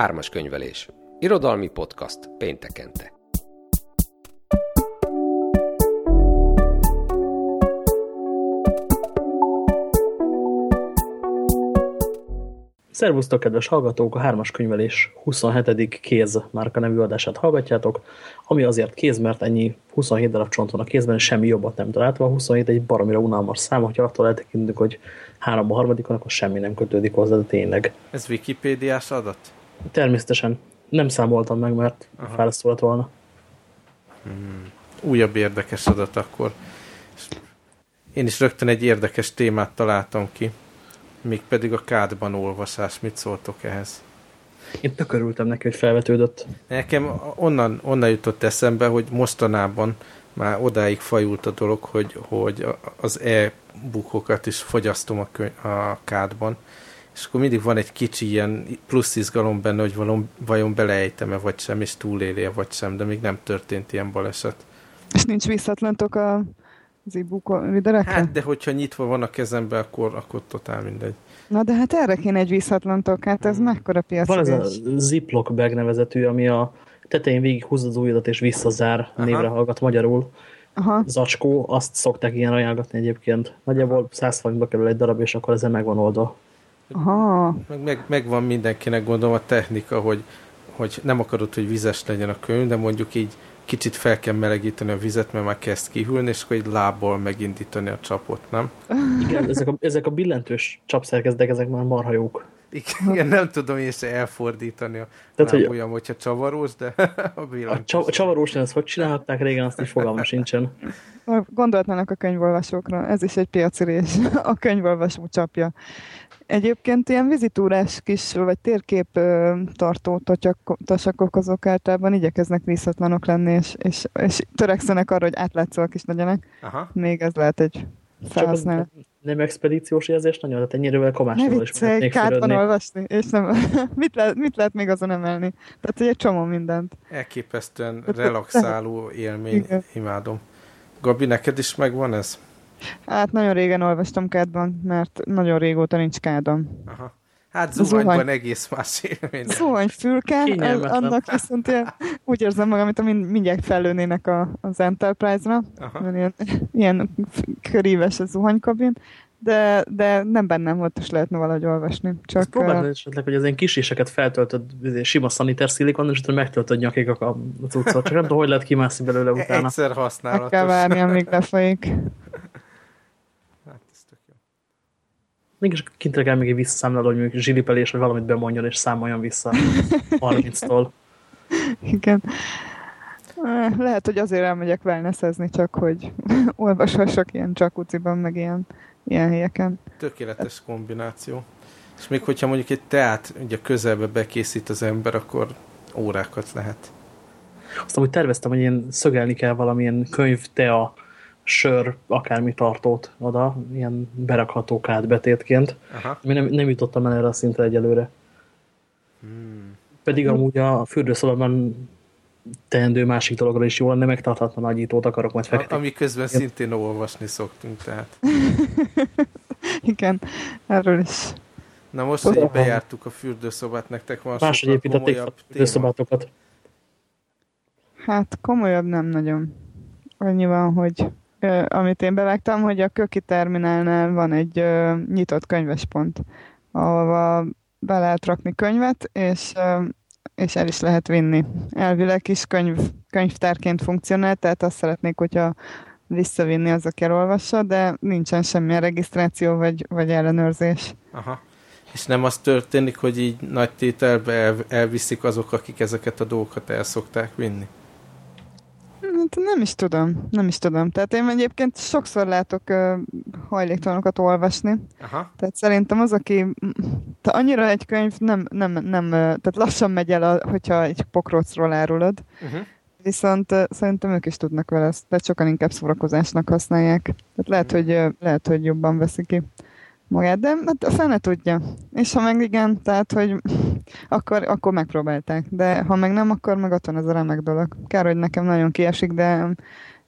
Ármas könyvelés. Irodalmi podcast péntekente. Szervusztok, kedves hallgatók! A Hármas Könyvelés 27. kéz márka nevű adását hallgatjátok, ami azért kéz, mert ennyi 27 darab csont van a kézben, semmi jobbat nem találtam. A 27 egy baromira unalmas szám, hogyha attól eltekintünk, hogy három a harmadikon, akkor semmi nem kötődik hozzá, de tényleg. Ez Wikipédiás adat? Természetesen. Nem számoltam meg, mert felszólt volna. Hmm. Újabb érdekes adat akkor. Én is rögtön egy érdekes témát találtam ki pedig a kádban olvasás. Mit szóltok ehhez? Én tökörültem neki, hogy felvetődött. Nekem onnan, onnan jutott eszembe, hogy mostanában már odáig fajult a dolog, hogy, hogy az e-bookokat is fogyasztom a, a kádban, és akkor mindig van egy kicsi ilyen plusz izgalom benne, hogy valom, vajon beleejtem-e vagy sem, és túlélje vagy sem, de még nem történt ilyen baleset. És nincs visszatlantok a az e-book viderekre? Hát, de hogyha nyitva van a kezembe, akkor, akkor totál mindegy. Na, de hát erre kéne egy visszatlantok, hát ez hmm. mekkora piac. Van ez a Ziploc bag nevezetű, ami a tetején végig húzza az ujjadat és visszazár Aha. névre hallgat magyarul. Aha. Zacskó, azt szokták ilyen ajánlatni egyébként. Nagyjából 100 forintba kerül egy darab, és akkor ezzel megvan oldva. Aha. Meg, meg, megvan mindenkinek gondolom a technika, hogy, hogy nem akarod, hogy vizes legyen a könyv, de mondjuk így kicsit fel kell melegíteni a vizet, mert már kezd kihűlni, és akkor egy lábbal megindítani a csapot, nem? Igen, ezek a, ezek a billentős csapszerkezdek, ezek már marha jók. Igen, nem tudom én se elfordítani a Tehát, hogy olyan, hogyha csavarós, de a. A csavarós, ezt hogy csinálhatták régen, azt is fogalma sincsen. Gondoltnának a könyvolvasókra, ez is egy piacirés, a könyvolvasó csapja. Egyébként ilyen vizitúrás kis, vagy térkép tartó tasakok azok általában igyekeznek visszatlanok lenni, és, és, és törekszenek arra, hogy átlátszóak is legyenek. Aha. Még ez lehet egy száznál. Nem expedíciós érzés nagyon, tehát ennyire komásról is mehetnék van olvasni, és nem, mit, lehet, mit lehet még azon emelni? Tehát, hogy egy csomó mindent. Elképesztően relaxáló élmény, Igen. imádom. Gabi, neked is megvan ez? Hát nagyon régen olvastam kádban, mert nagyon régóta nincs kádon. Aha. Hát zuhanyban zuhany... egész más élmény. fülke, annak viszont ilyen, úgy érzem magam, mint mind, mindjárt fellőnének a, az Enterprise-ra, ilyen, ilyen köríves a zuhanykabin, de, de nem bennem volt, és lehetne valahogy olvasni. Csak, Ezt próbálod uh, esetleg, hogy az ilyen kiséseket feltöltöd sima szaniter szilikon, és utána megtöltöd nyakig a cuccot, csak nem tudom, hogy lehet kimászni belőle utána. Egyszer használatos. Meg kell várni, amíg lefolyik. Mégis kintre kell még visszaszámlálni, hogy mondjuk zsilipelés, vagy valamit bemondjon, és számoljon vissza 30-tól. Igen. Lehet, hogy azért elmegyek wellnessezni, csak hogy olvashassak ilyen jacuzziban, meg ilyen, ilyen helyeken. Tökéletes kombináció. És még hogyha mondjuk egy teát ugye közelbe bekészít az ember, akkor órákat lehet. Aztán úgy terveztem, hogy én szögelni kell valamilyen könyv, tea, sör, akármi tartót oda, ilyen berakható betétként. Aha. nem, nem jutottam el erre a szintre egyelőre. Hmm. Pedig amúgy a fürdőszobában teendő másik dologra is jó lenne, megtarthatna nagyítót akarok majd fektetni. Ami közben Igen. szintén olvasni szoktunk, tehát. Igen, erről is. Na most, hogy bejártuk a fürdőszobát, nektek van Máshogy építették a fürdőszobátokat. Hát komolyabb nem nagyon. Annyi van, hogy amit én bevágtam, hogy a Köki terminálnál van egy nyitott könyvespont, ahova be lehet rakni könyvet, és, és el is lehet vinni. Elvileg is könyv, könyvtárként funkcionál, tehát azt szeretnék, hogyha visszavinni az, aki elolvassa, de nincsen semmilyen regisztráció vagy, vagy ellenőrzés. Aha. És nem az történik, hogy így nagy tételbe el, elviszik azok, akik ezeket a dolgokat el szokták vinni? Hát nem is tudom, nem is tudom. Tehát én egyébként sokszor látok uh, hajléktalanokat olvasni. Aha. Tehát szerintem az, aki te annyira egy könyv nem, nem, nem tehát lassan megy el, a, hogyha egy pokrócról árulod. Uh-huh. Viszont uh, szerintem ők is tudnak vele, tehát sokan inkább szórakozásnak használják. Tehát lehet, uh-huh. hogy, lehet, hogy jobban veszik ki magát, de hát a fene tudja. És ha meg igen, tehát, hogy akkor, akkor megpróbálták. De ha meg nem, akkor meg ott van ez a remek dolog. Kár, hogy nekem nagyon kiesik, de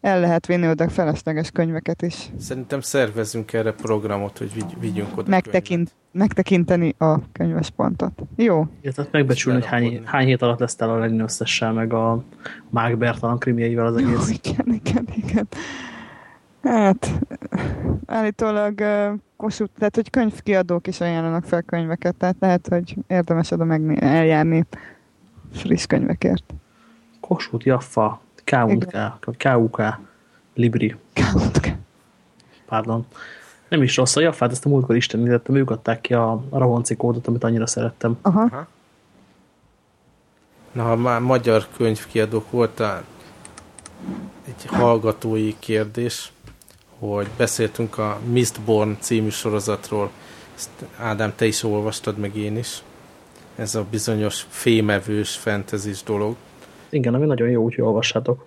el lehet vinni oda felesleges könyveket is. Szerintem szervezünk erre programot, hogy vigy, vigyünk oda Megtekint, Megtekinteni a könyves pontot. Jó. Ja, tehát megbecsülni, hogy hány, hány hét alatt lesz el a Lenin összessel, meg a Mák Bertalan krimieivel az egész. Jó, igen, igen, igen. Hát, állítólag Kossuth, tehát hogy könyvkiadók is ajánlanak fel könyveket, tehát lehet, hogy érdemes oda meg eljárni friss könyvekért. Kossuth, Jaffa, KUK, KUK, Libri. KUK. Pardon. Nem is rossz a Jaffát, ezt a múltkor istenítettem, ők adták ki a, a Ravonci kódot, amit annyira szerettem. Aha. Aha. Na, ha már magyar könyvkiadók voltál, egy hallgatói kérdés hogy beszéltünk a Mistborn című sorozatról, ezt Ádám, te is olvastad, meg én is. Ez a bizonyos fémevős fentezis dolog. Igen, ami nagyon jó, úgyhogy olvassátok.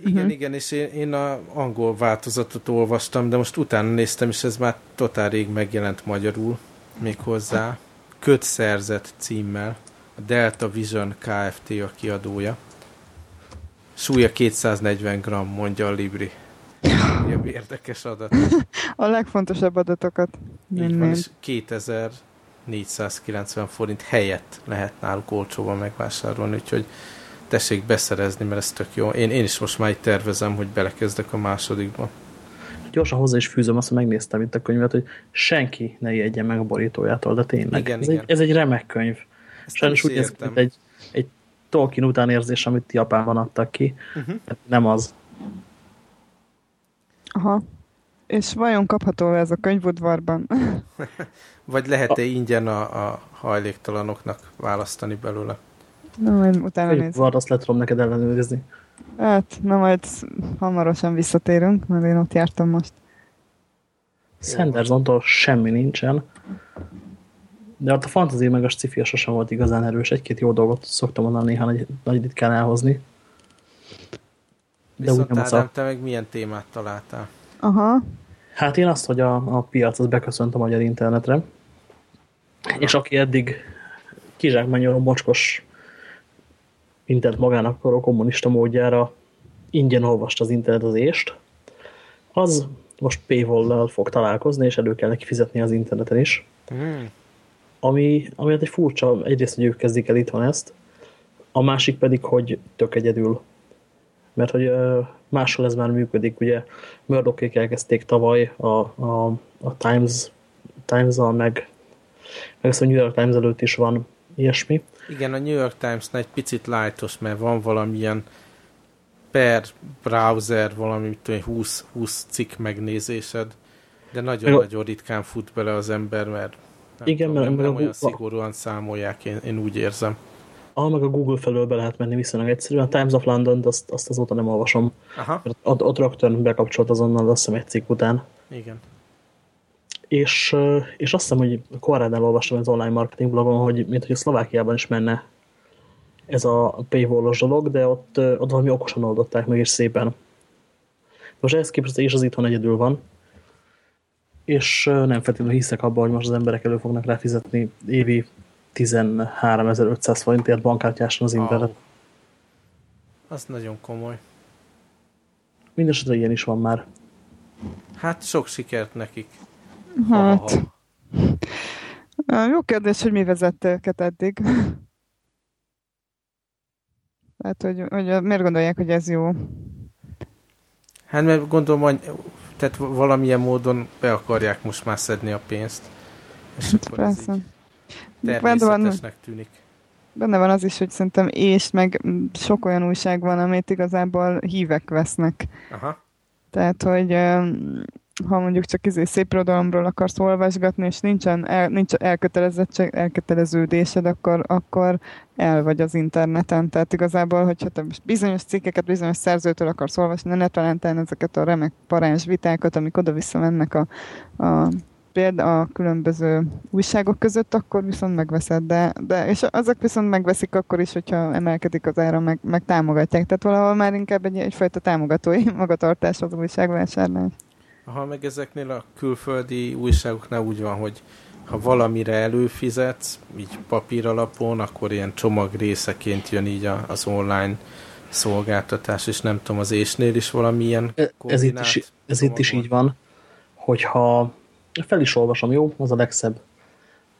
Igen, uh-huh. igen, és én, én a angol változatot olvastam, de most utána néztem, és ez már totál rég megjelent magyarul, méghozzá kötszerzett címmel, a Delta Vision Kft. a kiadója. Súlya 240 g, mondja a Libri. Érdekes adat. A legfontosabb adatokat. Így van, és 2490 forint helyett lehet náluk olcsóban megvásárolni, úgyhogy tessék beszerezni, mert ez tök jó. Én, én is most már itt tervezem, hogy belekezdek a másodikba. Gyorsan hozzá is fűzöm, azt megnéztem itt a könyvet, hogy senki ne ijedjen meg a borítójától, de tényleg. Igen, ez, igen. Egy, ez egy remek könyv. Ezt Sajnos úgy ez egy, egy Tolkien után érzés, amit Japánban adtak ki. Uh -huh. Nem az. Aha. És vajon kapható ez a könyvudvarban? Vagy lehet-e ingyen a, a hajléktalanoknak választani belőle? Na, majd utána nézzük. azt le tudom neked ellenőrizni. Hát, na majd hamarosan visszatérünk, mert én ott jártam most. Sandersontól semmi nincsen. De ott a fantasy meg a sci sosem volt igazán erős. Egy-két jó dolgot szoktam onnan néha nagy, nagy ritkán elhozni. De Viszont Ádám, a... te meg milyen témát találtál? Aha. Hát én azt, hogy a, a piac az beköszönt a magyar internetre, és aki eddig kizsákmányoló mocskos mindent magának akaró kommunista módjára ingyen olvast az internetezést, az most paywall fog találkozni, és elő kell neki fizetni az interneten is. Mm. Ami, ami hát egy furcsa, egyrészt, hogy ők kezdik el itthon ezt, a másik pedig, hogy tök egyedül mert hogy máshol ez már működik, ugye Murdochék elkezdték tavaly a, a, a Times, Times-al, meg, meg ezt a New York Times előtt is van ilyesmi. Igen, a New York times egy picit lájtos, mert van valamilyen per browser, valami 20, 20 cikk megnézésed, de nagyon-nagyon ritkán fut bele az ember, mert nem, Igen, tudom, mert nem, nem olyan szigorúan számolják, én, én úgy érzem ah, meg a Google felől be lehet menni viszonylag egyszerűen. A Times of London, azt, azt azóta nem olvasom. Aha. Ott, ott rögtön bekapcsolt azonnal, azt hiszem egy cikk után. Igen. És, és azt hiszem, hogy Korrádnál olvastam az online marketing blogon, hogy mint hogy a Szlovákiában is menne ez a paywall dolog, de ott, ott valami okosan oldották meg, és szépen. Most ehhez képest is az itthon egyedül van, és nem feltétlenül hiszek abban, hogy most az emberek elő fognak rá fizetni évi 13.500 forintért bankkártyáson az internet. Wow. Az nagyon komoly. Mindenesetre ilyen is van már. Hát sok sikert nekik. Hát. Jó kérdés, hogy mi vezette őket eddig. Tehát, hogy, hogy miért gondolják, hogy ez jó? Hát mert gondolom, hogy tehát valamilyen módon be akarják most már szedni a pénzt. És hát akkor persze. Ez így természetesnek tűnik. Benne van az is, hogy szerintem és meg sok olyan újság van, amit igazából hívek vesznek. Aha. Tehát, hogy ha mondjuk csak izé szép irodalomról akarsz olvasgatni, és nincsen, el, nincs elkötelezettség, elköteleződésed, akkor, akkor el vagy az interneten. Tehát igazából, hogyha te bizonyos cikkeket bizonyos szerzőtől akarsz olvasni, ne talán ezeket a remek parázs vitákat, amik oda-vissza mennek a, a példa a különböző újságok között, akkor viszont megveszed, de, de és azok viszont megveszik akkor is, hogyha emelkedik az ára, meg, meg támogatják. Tehát valahol már inkább egy, egyfajta támogatói magatartás az újságvásárlás. Aha, meg ezeknél a külföldi újságoknál úgy van, hogy ha valamire előfizetsz, így papír alapon, akkor ilyen csomag részeként jön így az online szolgáltatás, és nem tudom, az ésnél is valamilyen e, ez itt is, ez itt is így van, hogyha fel is olvasom, jó? Az a legszebb,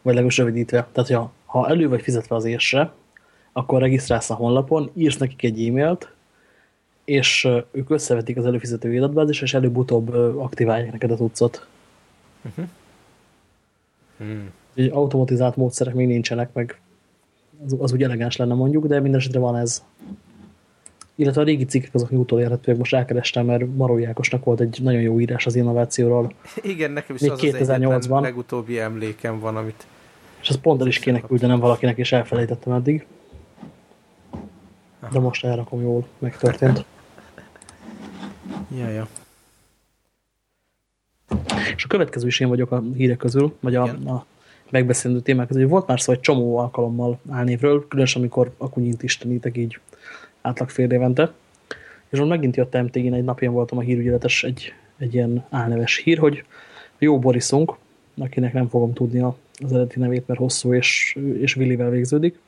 vagy legalábbis rövidítve. Tehát, ha, ha elő vagy fizetve az ésre, akkor regisztrálsz a honlapon, írsz nekik egy e-mailt, és ők összevetik az előfizető adatbázis, és előbb-utóbb aktiválják neked a tudszot. Uh -huh. hmm. Automatizált módszerek még nincsenek, meg az, az úgy elegáns lenne mondjuk, de mindesetre van ez. Illetve a régi cikkek azok utolérhetőek, most elkerestem, mert Maró Jákosnak volt egy nagyon jó írás az innovációról. Igen, nekem is Még az 2008-ban. az legutóbbi emlékem van, amit... És azt pont el is kéne küldenem valakinek, és elfelejtettem eddig. De most elrakom jól, megtörtént. ja, ja. És a következő is én vagyok a hírek közül, vagy a, a megbeszélő témák közül. Volt már szó egy csomó alkalommal álnévről, különösen amikor akunyint istenítek így átlag fél évente. És most megint jött MTG-n, egy napján voltam a hírügyeletes egy, egy ilyen álneves hír, hogy jó Borisunk, akinek nem fogom tudni az eredeti nevét, mert hosszú és, és Willivel végződik.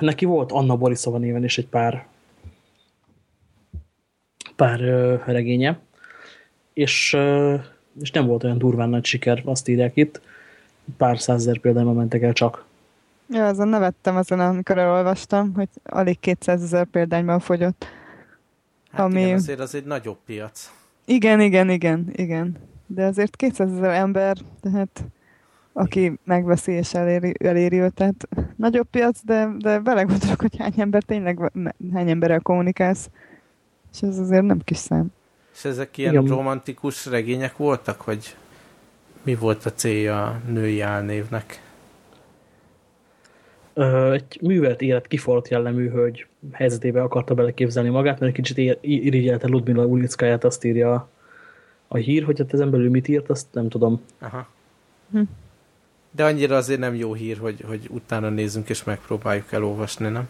Neki volt Anna Borisova néven is egy pár pár regénye, és, és nem volt olyan durván nagy siker, azt írják itt. Pár százezer példányban mentek el csak. Ja, azon nevettem azon, amikor elolvastam, hogy alig 200 ezer példányban fogyott. Hát ami... igen, azért az egy nagyobb piac. Igen, igen, igen, igen. De azért 200 ezer ember, tehát aki megveszi és eléri, eléri őt, tehát nagyobb piac, de, de belegondolok, hogy hány ember tényleg, hány emberrel kommunikálsz, és ez azért nem kis szám. És ezek ilyen Igen. romantikus regények voltak, vagy mi volt a célja a női álnévnek? Egy művelt élet kiforrott jellemű hölgy helyzetébe akarta beleképzelni magát, mert egy kicsit irigyelte Ludmila Ulickáját, azt írja a, a hír, hogy hát ezen belül mit írt, azt nem tudom. Aha. Hm. De annyira azért nem jó hír, hogy, hogy utána nézzünk és megpróbáljuk elolvasni, nem?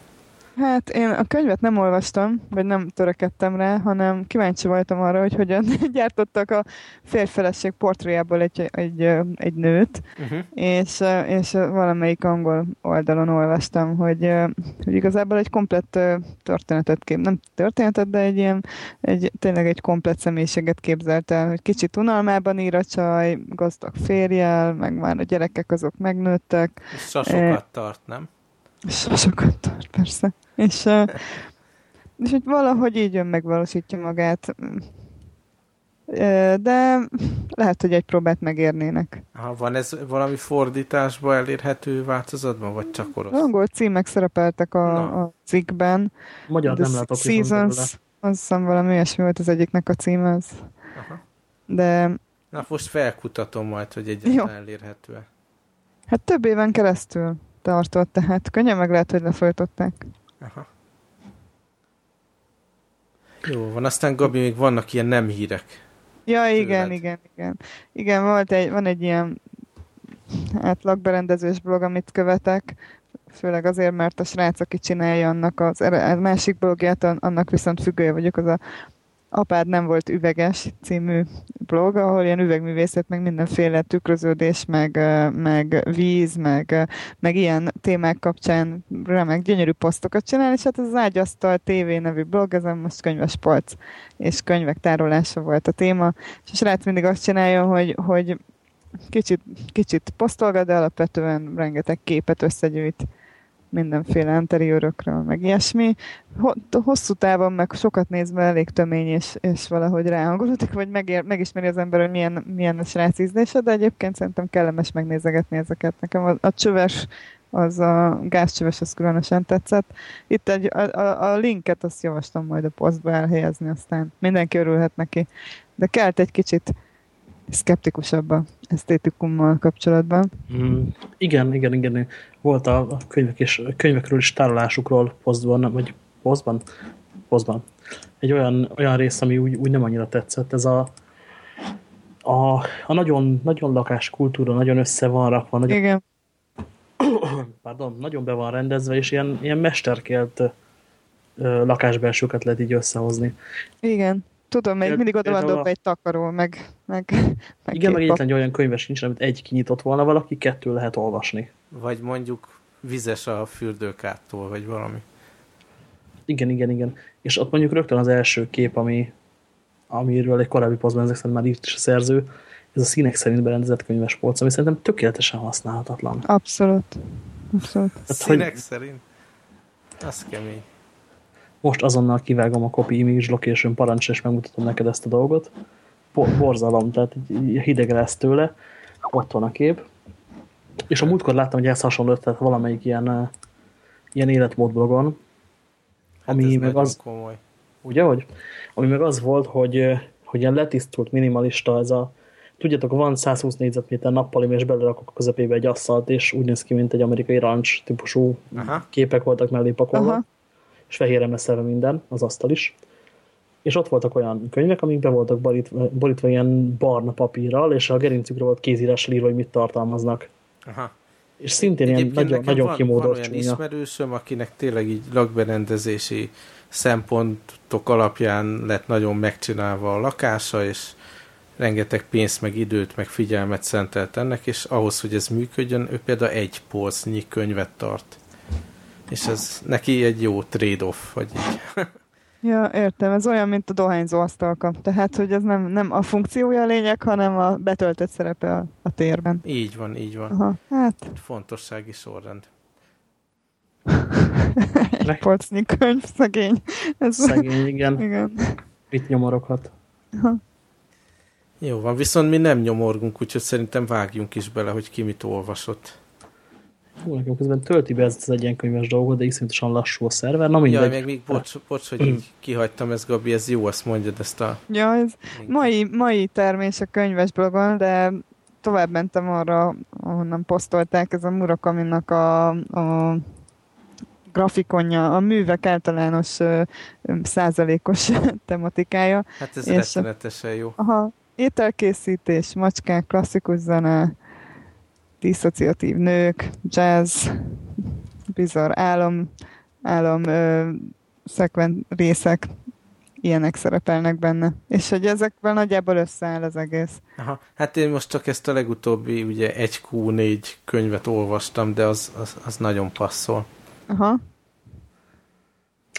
Hát én a könyvet nem olvastam, vagy nem törekedtem rá, hanem kíváncsi voltam arra, hogy hogyan gyártottak a férfeleség portréjából egy, egy, egy nőt, uh-huh. és, és valamelyik angol oldalon olvastam, hogy, hogy igazából egy komplett történetet kép, nem történetet, de egy ilyen, egy, tényleg egy komplett személyiséget képzelt el, hogy kicsit unalmában ír a csaj, gazdag férjel, meg már a gyerekek azok megnőttek. És sokat tart, nem? Sokat tart, persze. És, és hogy valahogy így jön megvalósítja magát. De lehet, hogy egy próbát megérnének. Ha van ez valami fordításba elérhető változatban, vagy csak orosz? Angol címek szerepeltek a, a cikkben. Magyar nem látok. Seasons, azt hiszem valami olyasmi volt az egyiknek a címe. Az. Aha. De... Na most felkutatom majd, hogy egyáltalán elérhető -e. Hát több éven keresztül tartott, tehát könnyen meg lehet, hogy lefolytották. Aha. Jó, van. Aztán Gabi, még vannak ilyen nem hírek. Ja, igen, tőled. igen, igen. Igen, volt egy, van egy ilyen hát lakberendezős blog, amit követek, főleg azért, mert a srác, aki csinálja annak az, a másik blogját, annak viszont függője vagyok, az a Apád nem volt üveges című blog, ahol ilyen üvegművészet, meg mindenféle tükröződés, meg, meg víz, meg, meg ilyen témák kapcsán remek, gyönyörű posztokat csinál, és hát az Ágyasztal TV nevű blog, ezen most könyves polc és könyvek tárolása volt a téma, és a srác mindig azt csinálja, hogy, hogy kicsit, kicsit posztolgat, de alapvetően rengeteg képet összegyűjt mindenféle interiőrökről, meg ilyesmi. Hosszú távon meg sokat néz be, elég tömény, és, és valahogy ráhangolódik, vagy megér, megismeri az ember, hogy milyen, milyen a srác ízlése, de egyébként szerintem kellemes megnézegetni ezeket. Nekem a, a csöves az a gázcsöves, az különösen tetszett. Itt egy, a, a, a linket azt javaslom majd a posztba elhelyezni, aztán mindenki örülhet neki. De kelt egy kicsit szkeptikusabb a esztétikummal kapcsolatban. Mm, igen, igen, igen. Volt a, a könyvek és a könyvekről is tárolásukról posztban, vagy posztban? Posztban. Egy olyan, olyan rész, ami úgy, úgy nem annyira tetszett. Ez a, a, a nagyon, nagyon lakáskultúra, nagyon össze van rakva. Nagyon, igen. Pardon, nagyon be van rendezve, és ilyen, ilyen mesterkélt lakásbelsőket lehet így összehozni. Igen. Tudom, még mindig oda van dobva egy takaró, meg, meg, meg Igen, meg egyetlen egy olyan könyves nincs, amit egy kinyitott volna valaki, kettő lehet olvasni. Vagy mondjuk vizes a fürdőkártól, vagy valami. Igen, igen, igen. És ott mondjuk rögtön az első kép, ami, amiről egy korábbi posztban ezek szerint már írt is a szerző, ez a színek szerint berendezett könyves polc, ami szerintem tökéletesen használhatatlan. Abszolút. Abszolút. Hát, színek hogy... szerint? Az kemény. Most azonnal kivágom a copy image location parancs, és megmutatom neked ezt a dolgot. Borzalom, tehát hideg lesz tőle. Ott van a kép. És a múltkor láttam, hogy ez hasonló tehát valamelyik ilyen, uh, ilyen életmódblogon, hát ami meg az... Komoly. Ugye, hogy? Ami meg az volt, hogy, hogy ilyen letisztult minimalista ez a tudjátok, van 120 négyzetméter nappalim, és belerakok a közepébe egy asszalt, és úgy néz ki, mint egy amerikai ranch típusú Aha. képek voltak mellé pakolva, Aha. És fehérre meszelve minden, az asztal is. És ott voltak olyan könyvek, amik be voltak borítva, borítva ilyen barna papírral, és a gerincükre volt kézírással írva, hogy mit tartalmaznak. Aha. És szintén ilyen nagyon, nagyon van, kimódolt van olyan ismerősöm, akinek tényleg így lakberendezési szempontok alapján lett nagyon megcsinálva a lakása, és rengeteg pénzt, meg időt, meg figyelmet szentelt ennek, és ahhoz, hogy ez működjön, ő például egy polcnyi könyvet tart. És ez neki egy jó trade-off, vagy így. Ja, értem, ez olyan, mint a dohányzó asztalka. Tehát, hogy ez nem, nem a funkciója a lényeg, hanem a betöltött szerepe a, a térben. Így van, így van. Aha, hát. Fontossági sorrend. Polcnyi könyv, szegény. Ez szegény, igen. igen. Mit nyomoroghat? Aha. Jó van, viszont mi nem nyomorgunk, úgyhogy szerintem vágjunk is bele, hogy ki mit olvasott. Hú, nekem közben tölti be ez az egyenkönyves dolgot, de iszonyatosan lassú a szerver. Na mindegy. Jaj, meg még bocs, bocs hogy így kihagytam ezt, Gabi, ez jó, azt mondjad ezt a... Ja, ez mai, mai termés a könyves blogon, de tovább mentem arra, ahonnan posztolták, ez a Murakaminak a, a grafikonja, a művek általános ö, százalékos tematikája. Hát ez és, rettenetesen jó. Aha, ételkészítés, macskák, klasszikus zene, diszociatív nők, jazz, bizarr álom, álom ö, szekven részek, ilyenek szerepelnek benne. És hogy ezekben nagyjából összeáll az egész. Aha. Hát én most csak ezt a legutóbbi, ugye 1Q4 könyvet olvastam, de az, az, az nagyon passzol. Aha.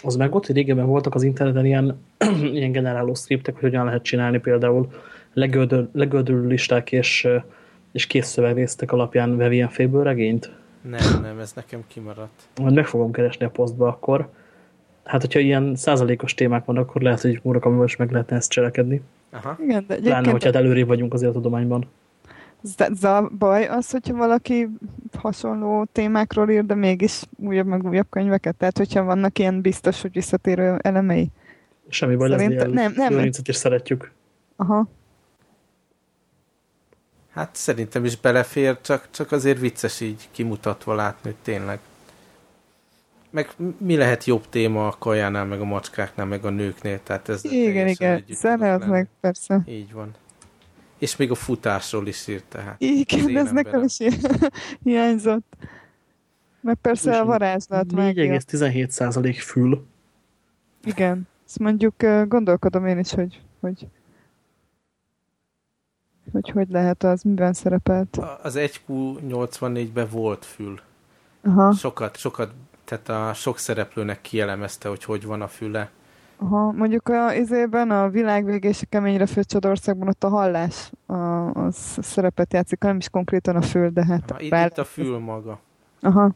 Az meg ott, hogy régebben voltak az interneten ilyen, ilyen generáló scriptek, hogy hogyan lehet csinálni például legördülő listák és, és kész szövegrésztek alapján Vevien félből regényt? Nem, nem, ez nekem kimaradt. Majd meg fogom keresni a posztba akkor. Hát, hogyha ilyen százalékos témák vannak, akkor lehet, hogy Murakami is meg lehetne ezt cselekedni. Aha. Igen, de Pláne, hogyha hát előrébb vagyunk azért a tudományban. Ez a baj az, hogyha valaki hasonló témákról ír, de mégis újabb meg újabb könyveket? Tehát, hogyha vannak ilyen biztos, hogy visszatérő elemei? Semmi baj, Szerint, lesz, nem, nem, nem. is szeretjük. Aha. Hát szerintem is belefér, csak, csak azért vicces így kimutatva látni, hogy tényleg. Meg mi lehet jobb téma a kajánál, meg a macskáknál, meg a nőknél, tehát ez Igen, igen, zene meg, persze. Így van. És még a futásról is írt tehát. Igen, ez nekem is hiányzott. Meg persze a varázslat. 4,17 százalék fül. Igen. Ezt mondjuk gondolkodom én is, hogy, hogy hogy hogy lehet az, miben szerepelt? Az 1Q84-ben volt fül. Aha. Sokat, sokat, tehát a sok szereplőnek kielemezte, hogy hogy van a füle. Aha, mondjuk a izében a világvég és a keményre főtt Csodországban ott a hallás a, az szerepet játszik, nem is konkrétan a fül, de hát... Aha, itt, itt a fül maga. Aha.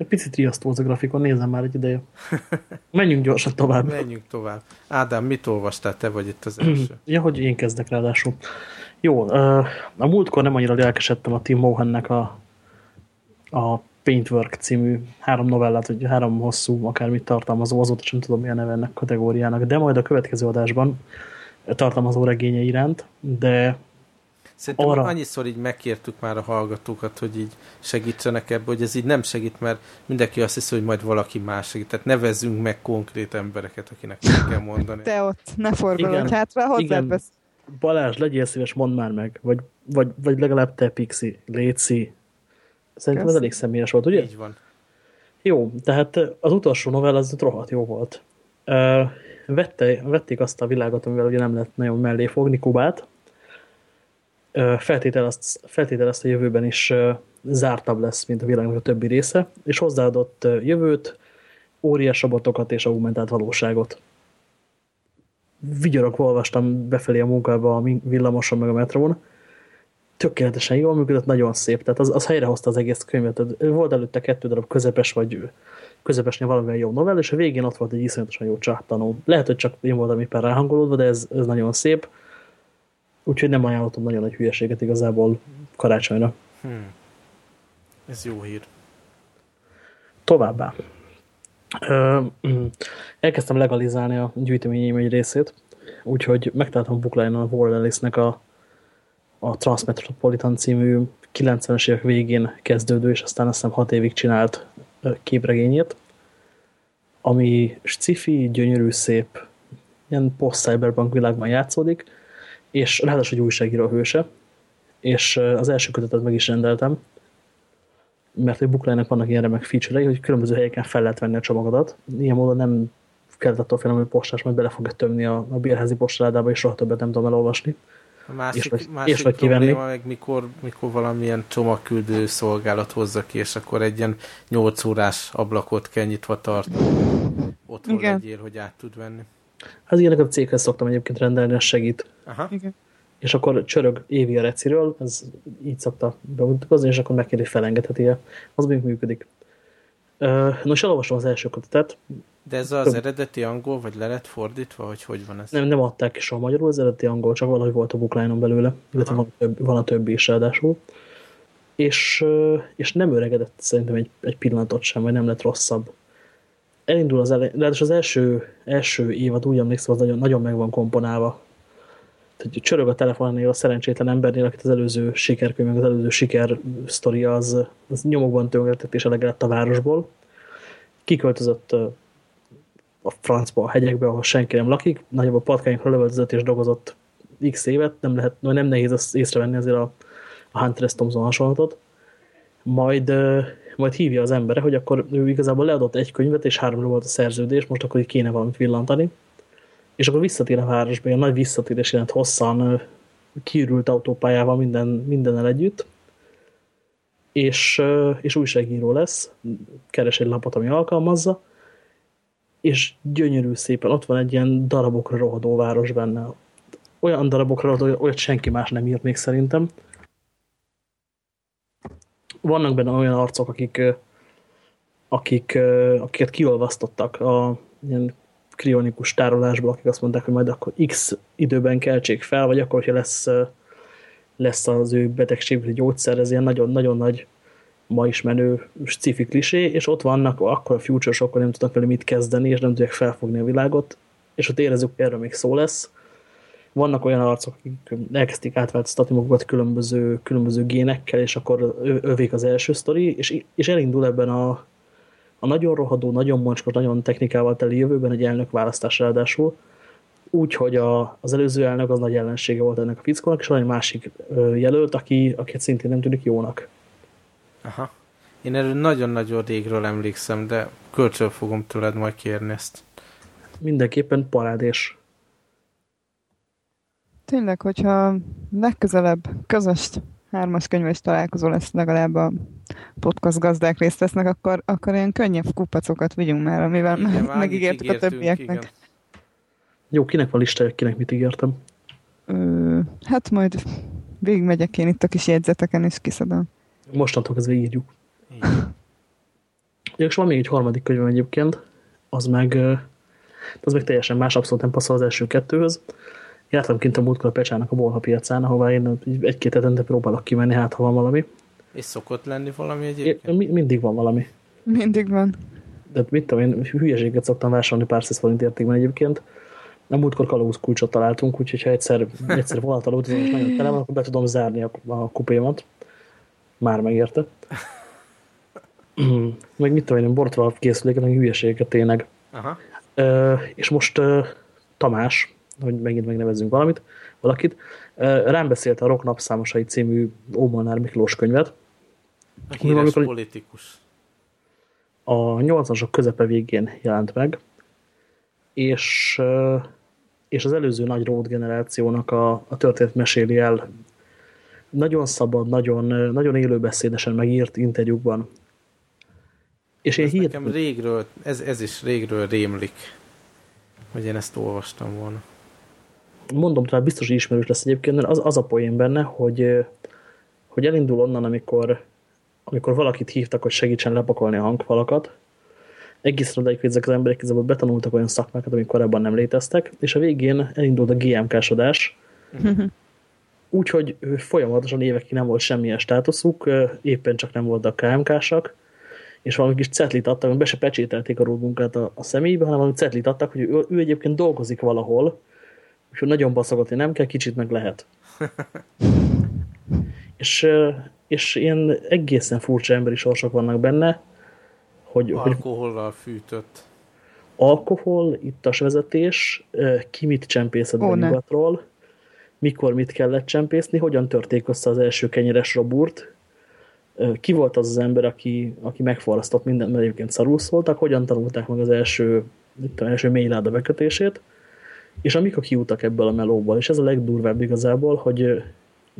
Egy picit riasztó az a grafikon, nézem már egy ideje. Menjünk gyorsan tovább. Menjünk tovább. Ádám, mit olvastál? Te vagy itt az első. ja, hogy én kezdek ráadásul. Jó, a múltkor nem annyira lelkesedtem a Tim Mohannek a, a Paintwork című három novellát, vagy három hosszú, akármit tartalmazó, azóta sem tudom milyen neve ennek kategóriának, de majd a következő adásban tartalmazó regénye iránt, de Szerintem arra... annyiszor így megkértük már a hallgatókat, hogy így segítsenek ebbe, hogy ez így nem segít, mert mindenki azt hiszi, hogy majd valaki más segít. Tehát nevezzünk meg konkrét embereket, akinek meg kell mondani. Te ott, ne forgolódj hátra, hozzád Balázs, legyél szíves, mondd már meg. Vagy, vagy, vagy legalább te, Pixi, Léci. Szerintem ez elég személyes volt, ugye? Így van. Jó, tehát az utolsó novell az rohadt jó volt. Uh, vette, vették azt a világot, amivel ugye nem lehet nagyon mellé fogni Kubát, feltételezt, feltételezt a jövőben is zártabb lesz, mint a világnak a többi része, és hozzáadott jövőt, óriás robotokat és augmentált valóságot. Vigyorok olvastam befelé a munkába a villamoson meg a metrón, tökéletesen jól működött, nagyon szép, tehát az, az helyrehozta az egész könyvet. Volt előtte kettő darab közepes vagy közepesnél valamivel jó novell, és a végén ott volt egy iszonyatosan jó csattanó. Lehet, hogy csak én voltam éppen ráhangolódva, de ez, ez nagyon szép. Úgyhogy nem ajánlottam nagyon nagy hülyeséget igazából karácsonyra. Hmm. Ez jó hír. Továbbá. Ö, mm, elkezdtem legalizálni a gyűjteményeim egy részét, úgyhogy megtaláltam Bookline-on a Warren a, a Transmetropolitan című 90-es évek végén kezdődő, és aztán azt hiszem 6 évig csinált képregényét, ami sci gyönyörű, szép, ilyen post-cyberpunk világban játszódik, és ráadásul egy újságíró hőse, és az első kötetet meg is rendeltem, mert egy bookline vannak ilyen remek feature hogy különböző helyeken fel lehet venni a csomagodat. Ilyen módon nem kellett attól félnem, hogy postás majd bele fogja tömni a, a bérházi postaládába, és soha többet nem tudom elolvasni. A másik, és vagy, másik és vagy kivenni. meg mikor, mikor valamilyen csomagküldő szolgálat hozza ki, és akkor egy ilyen 8 órás ablakot kell nyitva tartani. Otthon Igen. legyél, hogy át tud venni. Hát ilyenek a céghez szoktam egyébként rendelni, az segít. Aha. Igen. És akkor csörög Évi a reciről, ez így szokta bemutatkozni, és akkor megkérdezi, hogy felengedheti -e. Az még működik. Nos, elolvasom az első kötetet. De ez az eredeti angol, vagy le lett fordítva, vagy hogy van ez? Nem, nem adták is a magyarul, az eredeti angol, csak valahogy volt a bookline-on belőle, illetve van, több, van a többi is ráadásul. És, és nem öregedett szerintem egy, egy pillanatot sem, vagy nem lett rosszabb. Elindul az elején, de az első, első évad úgy emlékszem, az nagyon, nagyon meg van komponálva. Tehát csörög a telefonnél a szerencsétlen embernél, akit az előző sikerkönyv, az előző siker sztoria az, az nyomokban tönkretett és elegedett a városból. Kiköltözött a francba, a hegyekbe, ahol senki nem lakik, nagyobb a patkányokra lövöldözött és dolgozott x évet, nem, lehet, nem nehéz azt észrevenni azért a, a Hunter S. Thompson hasonlatot. Majd, majd hívja az embere, hogy akkor ő igazából leadott egy könyvet, és háromra volt a szerződés, most akkor így kéne valamit villantani. És akkor visszatér a városba, ilyen nagy visszatérés jelent hosszan, kiürült autópályával minden, mindennel együtt, és, és újságíró lesz, keres egy lapot, ami alkalmazza, és gyönyörű szépen, ott van egy ilyen darabokra rohadó város benne. Olyan darabokra rohadó, olyat senki más nem írt még szerintem. Vannak benne olyan arcok, akik, akik, akiket kiolvasztottak a ilyen krionikus tárolásból, akik azt mondták, hogy majd akkor x időben keltsék fel, vagy akkor, hogyha lesz, lesz az ő betegségű gyógyszer, ez ilyen nagyon-nagyon nagy ma is menő sci klisé, és ott vannak, akkor a future akkor nem tudnak vele mit kezdeni, és nem tudják felfogni a világot, és ott érezzük, erről még szó lesz. Vannak olyan arcok, akik elkezdték átváltoztatni magukat különböző, különböző génekkel, és akkor övék az első sztori, és, és elindul ebben a, a nagyon rohadó, nagyon mocskos, nagyon technikával teli jövőben egy elnök választás ráadásul, úgy, hogy a, az előző elnök az nagy ellensége volt ennek a fickónak, és van egy másik jelölt, aki, akit szintén nem tűnik jónak. Aha. Én erről nagyon-nagyon régről emlékszem, de kölcsön fogom tőled majd kérni ezt. Mindenképpen parádés. Tényleg, hogyha legközelebb közös hármas könyves találkozó lesz legalább a podcast gazdák részt vesznek, akkor, akkor ilyen könnyebb kupacokat vigyünk már, amivel igen, megígértük a többieknek. Igen. Jó, kinek van listája, kinek mit ígértem? Ö, hát majd végigmegyek én itt a kis jegyzeteken, és kiszedem. Mostantól kezdve írjuk. És van még egy harmadik könyvem egyébként, az meg, az meg teljesen más, abszolút nem passzol az első kettőhöz. Jártam kint a múltkor a Pecsának a bolha piacán, ahová én egy-két hetente próbálok kimenni, hát ha van valami. És szokott lenni valami egyébként? É, mindig van valami. Mindig van. De mit tudom én, hülyeséget szoktam vásárolni pár száz forint értékben egyébként. A múltkor kalauz kulcsot találtunk, úgyhogy ha egyszer, egyszer vonattal utazom, és nagyon tele van, akkor be tudom zárni a, a kupémat. Már megérte. meg mit tudom én, bortval készüléket, meg hülyeségeket tényleg. Aha. Ö, és most ö, Tamás, hogy megint megnevezzünk valamit, valakit, rám beszélt a Rock napszámosai című Ómolnár Miklós könyvet. A híres amikor, politikus. A 80-asok közepe végén jelent meg, és, és az előző nagy road generációnak a, a történet meséli el nagyon szabad, nagyon, nagyon élőbeszédesen megírt interjúkban. És én hírt... Nekem régről, ez, ez is régről rémlik, hogy én ezt olvastam volna. Mondom, talán biztos, hogy ismerős lesz egyébként, mert az, az a poén benne, hogy, hogy elindul onnan, amikor, amikor valakit hívtak, hogy segítsen lepakolni a hangfalakat, egészen hogy ezek az emberek igazából betanultak olyan szakmákat, amik korábban nem léteztek, és a végén elindult a GMK-sodás, úgyhogy folyamatosan évekig nem volt semmilyen státuszuk, éppen csak nem voltak KMK-sak, és valami kis cetlit adtak, be se pecsételték a munkát a, a személybe, hanem valami cetlit adtak, hogy ő, ő egyébként dolgozik valahol, úgyhogy nagyon baszogatni nem kell, kicsit meg lehet. és, és ilyen egészen furcsa emberi sorsok vannak benne, hogy... Alkohollal fűtött. Alkohol, ittas vezetés, ki mit csempészed a nyugatról, mikor mit kellett csempészni, hogyan törték össze az első kenyeres roburt, ki volt az az ember, aki, aki megforrasztott mindent, mert egyébként szarul szóltak, hogyan tanulták meg az első, az első mélyláda bekötését, és amikor kiútak ebből a melóból, és ez a legdurvább igazából, hogy,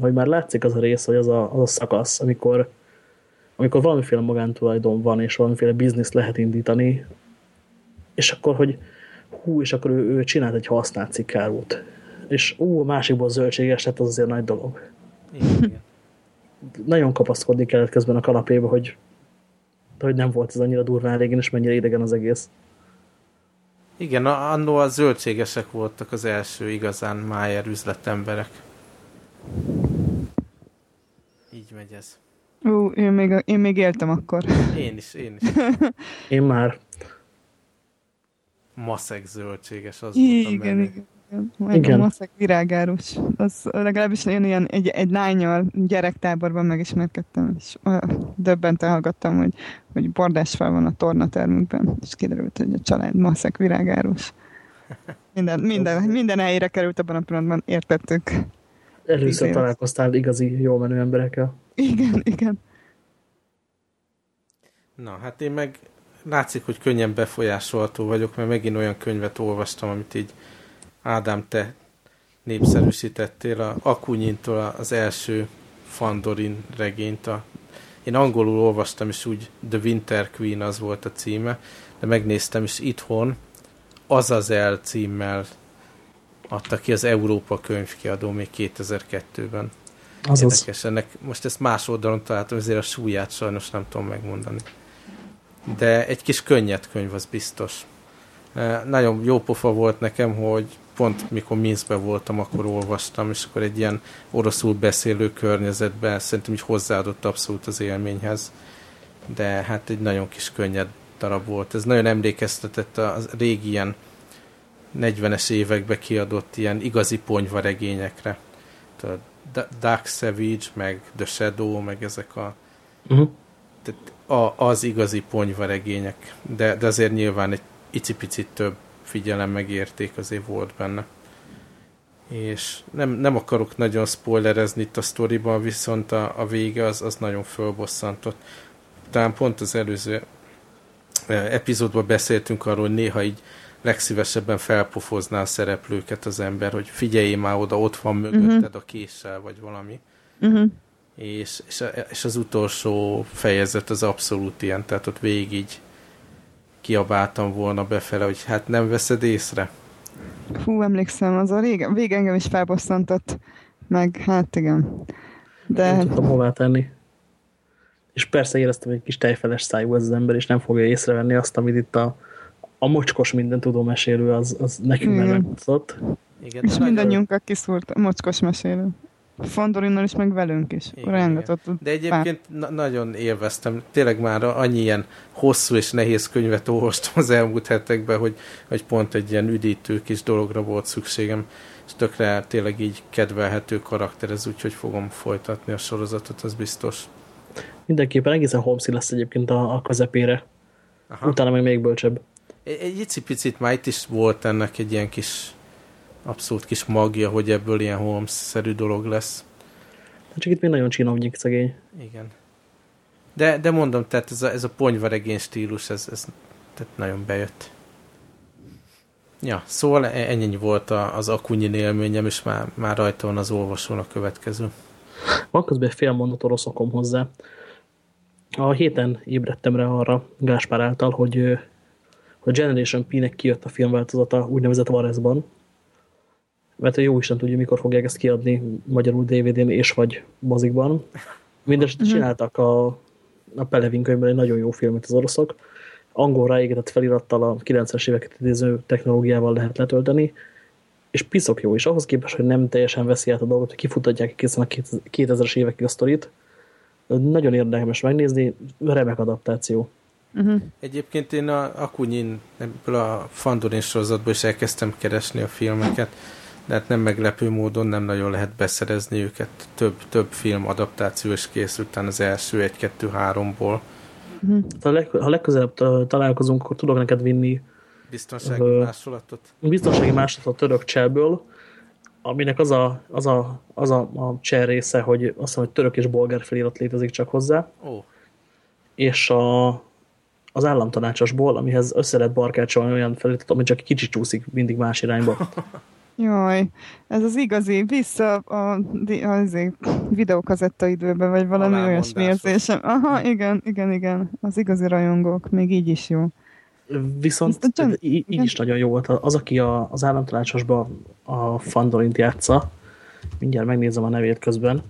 hogy már látszik az a rész, hogy az a, az a szakasz, amikor, amikor valamiféle magántulajdon van, és valamiféle bizniszt lehet indítani, és akkor, hogy hú, és akkor ő, ő csinált egy használt cikkárút. És ú, a másikból zöldséges lett, az azért nagy dolog. Igen. Nagyon kapaszkodni kellett közben a kanapéba, hogy, hogy nem volt ez annyira durván régen, és mennyire idegen az egész. Igen, annó a zöldségesek voltak az első igazán májer üzletemberek. Így megy ez. Ú, én még, én még éltem akkor. Én is, én is. én már. Maszek zöldséges, az igen, volt a igen. Meg Igen. a maszek virágárus. Az legalábbis én ilyen egy, egy lányjal gyerektáborban megismerkedtem, és döbbenten hallgattam, hogy, hogy bordásfal van a tornatermükben, és kiderült, hogy a család maszek virágárus. Minden, minden, minden helyére került abban a pillanatban, értettük. Először találkoztál igazi jó menő emberekkel. Igen, igen. Na, hát én meg látszik, hogy könnyen befolyásolható vagyok, mert megint olyan könyvet olvastam, amit így Ádám, te népszerűsítettél a Akunyintól az első Fandorin regényt. A, én angolul olvastam, és úgy The Winter Queen az volt a címe, de megnéztem, és itthon az az el címmel adta ki az Európa könyvkiadó még 2002-ben. Azaz. Érdekes, ennek most ezt más oldalon találtam, ezért a súlyát sajnos nem tudom megmondani. De egy kis könnyed könyv, az biztos. Nagyon jó pofa volt nekem, hogy pont mikor Minskben voltam, akkor olvastam, és akkor egy ilyen oroszul beszélő környezetben szerintem így hozzáadott abszolút az élményhez. De hát egy nagyon kis könnyed darab volt. Ez nagyon emlékeztetett a régi ilyen 40-es évekbe kiadott ilyen igazi ponyvaregényekre. A Dark Savage, meg The Shadow, meg ezek a, uh-huh. tehát a az igazi ponyvaregények. De, de azért nyilván egy icipicit több figyelem megérték azért volt benne. És nem, nem akarok nagyon spoilerezni itt a sztoriban, viszont a, a vége az, az nagyon fölbosszantott. Talán pont az előző epizódban beszéltünk arról, hogy néha így legszívesebben felpofozná a szereplőket az ember, hogy figyelj már oda, ott van mögötted uh-huh. a késsel, vagy valami. Uh-huh. És, és, és az utolsó fejezet az abszolút ilyen, tehát ott végig így kiabáltam volna befele, hogy hát nem veszed észre. Hú, emlékszem, az a régen, vég engem is felbosszantott, meg hát igen. De... Nem tudtam hová tenni. És persze éreztem, hogy egy kis tejfeles szájú az, az ember, és nem fogja észrevenni azt, amit itt a, a mocskos minden tudó mesélő, az, az nekünk már megmutatott. Igen, és mindannyiunkat kiszúrt a mocskos mesélő. Fandorinnal is, meg velünk is. Igen, Rengetett. De egyébként na nagyon élveztem. Tényleg már annyi ilyen hosszú és nehéz könyvet olvastam az elmúlt hetekben, hogy, hogy pont egy ilyen üdítő kis dologra volt szükségem. És tökre tényleg így kedvelhető karakterez, úgyhogy fogom folytatni a sorozatot, az biztos. Mindenképpen egészen Holmesy lesz egyébként a, a közepére. Aha. Utána meg még bölcsebb. Egy, egy icipicit már itt is volt ennek egy ilyen kis abszolút kis magja, hogy ebből ilyen Holmes-szerű dolog lesz. Csak itt még nagyon csinovnyik szegény. Igen. De, de mondom, tehát ez a, ez a ponyvaregény stílus, ez, ez tehát nagyon bejött. Ja, szóval e, ennyi volt a, az Akunyin élményem, és már, már rajta van az olvasón a következő. Van közben fél mondat oroszokom hozzá. A héten ébredtem rá arra Gáspár által, hogy a Generation P-nek kijött a filmváltozata úgynevezett Varezban, mert a jó Isten tudja, mikor fogják ezt kiadni magyarul DVD-n és vagy bazikban. Mindeset uh-huh. csináltak a, a Pelevin könyvben egy nagyon jó filmet az oroszok. Angol ráégetett felirattal a 90-es éveket idéző technológiával lehet letölteni, és piszok jó, és ahhoz képest, hogy nem teljesen veszi át a dolgot, hogy kifutatják készen a 2000-es évekig a sztorit, nagyon érdemes megnézni, remek adaptáció. Uh-huh. Egyébként én a Akunyin, ebből a Fandorin sorozatból is elkezdtem keresni a filmeket, de hát nem meglepő módon nem nagyon lehet beszerezni őket. Több, több film adaptáció is készült, az első egy, kettő, háromból. Uh-huh. Ha, leg, ha legközelebb találkozunk, akkor tudok neked vinni biztonsági uh, másolatot. Biztonsági másolatot török cselből, aminek az a, az a, az a, a cseh része, hogy azt mondom, hogy török és bolgár felirat létezik csak hozzá. Oh. És a, az államtanácsosból, amihez össze lehet barkácsolni olyan feliratot, ami csak kicsit csúszik mindig más irányba. Jaj, ez az igazi, vissza a, az videókazetta időben, vagy valami olyasmi érzésem. Aha, igen, igen, igen. Az igazi rajongók, még így is jó. Viszont így, így is nagyon jó volt. Az, aki a, az államtanácsosban a Fandorint játsza, mindjárt megnézem a nevét közben,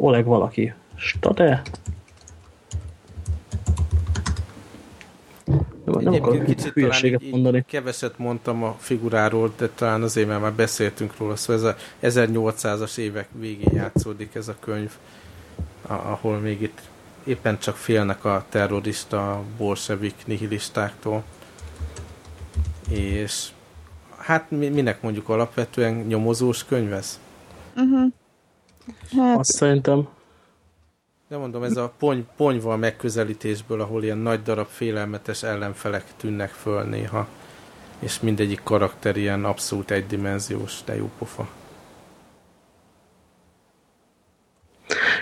Oleg valaki. Stade? Nem, akarok kicsit hülyeséget így, mondani. Keveset mondtam a figuráról, de talán azért, mert már beszéltünk róla. Szóval ez a 1800-as évek végén játszódik ez a könyv, ahol még itt éppen csak félnek a terrorista bolsevik nihilistáktól. És hát minek mondjuk alapvetően nyomozós könyv ez? Uh-huh. Hát... Azt szerintem. De mondom, ez a pony, ponyval megközelítésből, ahol ilyen nagy darab félelmetes ellenfelek tűnnek föl néha, és mindegyik karakter ilyen abszolút egydimenziós, de jó pofa.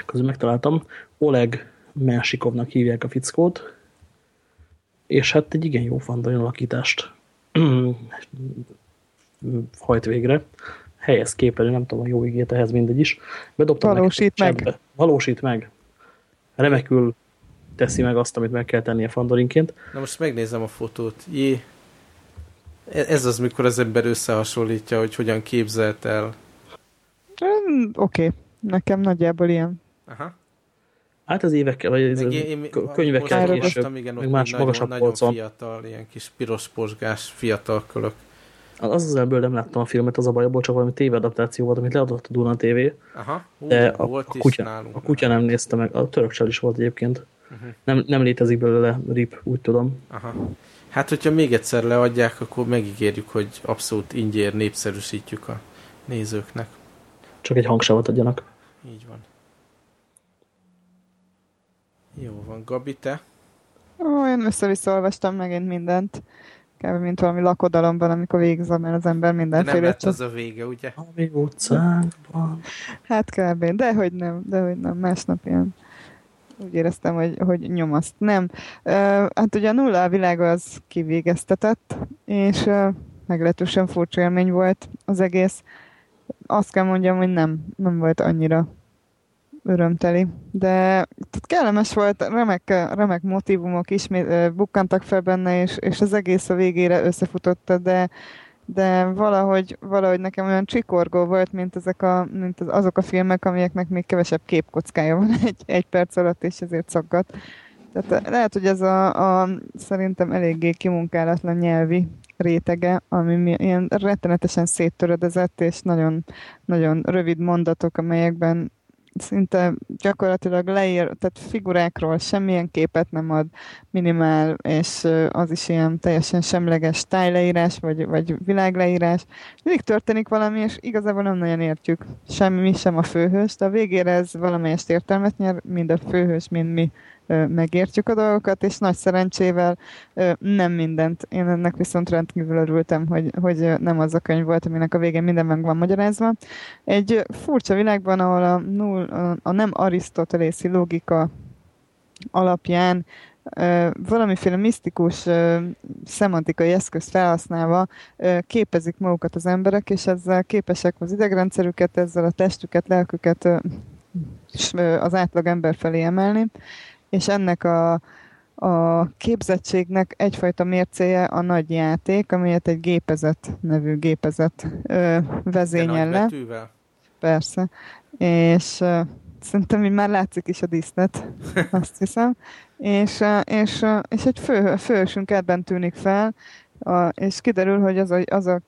Közben megtaláltam, Oleg Melsikovnak hívják a fickót, és hát egy igen jó fandon alakítást hajt végre. Helyez képelő, nem tudom a jó igét ehhez mindegy is. Bedobtam Valósít meg. Csebbe. Valósít meg. Remekül teszi meg azt, amit meg kell tennie fandorinként. Na most megnézem a fotót. Jé. E- ez az, mikor az ember összehasonlítja, hogy hogyan képzelt el. Oké. Okay. Nekem nagyjából ilyen. Aha. Hát az évekkel, vagy az én, könyvekkel később, igen, meg más nagyon, magasabb nagyon polcon. fiatal, ilyen kis piros posgás, fiatal kölök. Az az ebből nem láttam a filmet, az a baj, abból csak valami tévéadaptáció volt, amit leadott a Duna TV. Aha, Hú, de a, volt a, kutya, nálunk, a kutya nem nézte meg, a töröksel is volt egyébként. Uh-huh. Nem, nem létezik belőle RIP, úgy tudom. Aha. Hát, hogyha még egyszer leadják, akkor megígérjük, hogy abszolút ingyér népszerűsítjük a nézőknek. Csak egy hangsávat adjanak. Így van. Jó van, Gabi, te? Ó, én össze-vissza olvastam megint mindent. Kb. mint valami lakodalomban, amikor végzem el az ember mindenféle. Nem lett az a vége, ugye? Ami utcánkban. Hát kb. De hogy nem, de hogy nem. Másnap ilyen úgy éreztem, hogy, hogy nyomaszt. Nem. Uh, hát ugye a nulla a világ az kivégeztetett, és uh, meglehetősen furcsa élmény volt az egész. Azt kell mondjam, hogy nem, nem volt annyira örömteli. De kellemes volt, remek, remek motivumok ismét bukkantak fel benne, és, és az egész a végére összefutotta, de, de valahogy, valahogy nekem olyan csikorgó volt, mint, ezek a, mint az, azok a filmek, amelyeknek még kevesebb képkockája van egy, egy perc alatt, és ezért szaggat. Tehát lehet, hogy ez a, a szerintem eléggé kimunkálatlan nyelvi rétege, ami ilyen rettenetesen széttöredezett, és nagyon, nagyon rövid mondatok, amelyekben szinte gyakorlatilag leír, tehát figurákról semmilyen képet nem ad, minimál, és az is ilyen teljesen semleges tájleírás, vagy, vagy világleírás. Mindig történik valami, és igazából nem nagyon értjük semmi, sem a főhős, de a végére ez valamelyest értelmet nyer, mind a főhős, mind mi megértjük a dolgokat, és nagy szerencsével nem mindent. Én ennek viszont rendkívül örültem, hogy, hogy nem az a könyv volt, aminek a végén minden meg van magyarázva. Egy furcsa világban, ahol a, null, a, nem arisztotelészi logika alapján valamiféle misztikus szemantikai eszközt felhasználva képezik magukat az emberek, és ezzel képesek az idegrendszerüket, ezzel a testüket, lelküket az átlag ember felé emelni, és ennek a, a képzettségnek egyfajta mércéje a nagy játék, amelyet egy gépezet nevű gépezet ö, vezényel le. Persze. És ö, szerintem így már látszik is a díszlet, azt hiszem. És, és, és egy fő, fősünk ebben tűnik fel, a, és kiderül, hogy az a, az a